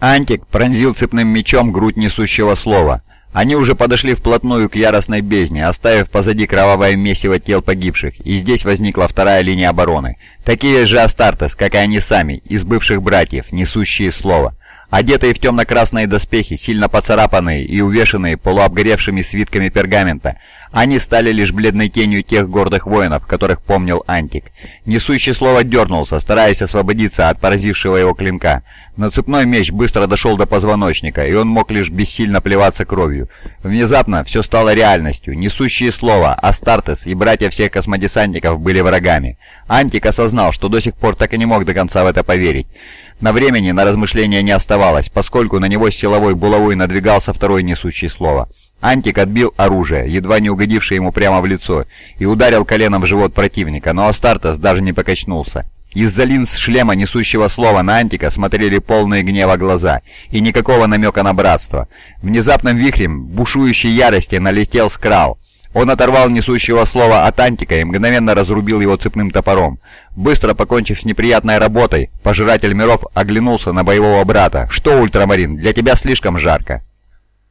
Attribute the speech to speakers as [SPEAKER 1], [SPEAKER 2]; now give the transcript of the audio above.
[SPEAKER 1] Антик пронзил цепным мечом грудь несущего слова. Они уже подошли вплотную к яростной бездне, оставив позади кровавое месиво тел погибших, и здесь возникла вторая линия обороны. Такие же Астартес, как и они сами, из бывших братьев, несущие слово. Одетые в темно-красные доспехи, сильно поцарапанные и увешанные полуобгоревшими свитками пергамента, они стали лишь бледной тенью тех гордых воинов, которых помнил Антик. Несущий слово дернулся, стараясь освободиться от поразившего его клинка. Но цепной меч быстро дошел до позвоночника, и он мог лишь бессильно плеваться кровью. Внезапно все стало реальностью. Несущие слово, Астартес и братья всех космодесантников были врагами. Антик осознал, что до сих пор так и не мог до конца в это поверить. На времени на размышления не оставалось, поскольку на него силовой булавой надвигался второй несущий слово. Антик отбил оружие, едва не угодившее ему прямо в лицо, и ударил коленом в живот противника, но Астартес даже не покачнулся. Из-за линз шлема несущего слова на Антика смотрели полные гнева глаза, и никакого намека на братство. Внезапным вихрем бушующей ярости налетел скрал. Он оторвал несущего слова от Антика и мгновенно разрубил его цепным топором. Быстро покончив с неприятной работой, Пожиратель миров оглянулся на боевого брата. «Что, Ультрамарин, для тебя слишком жарко?»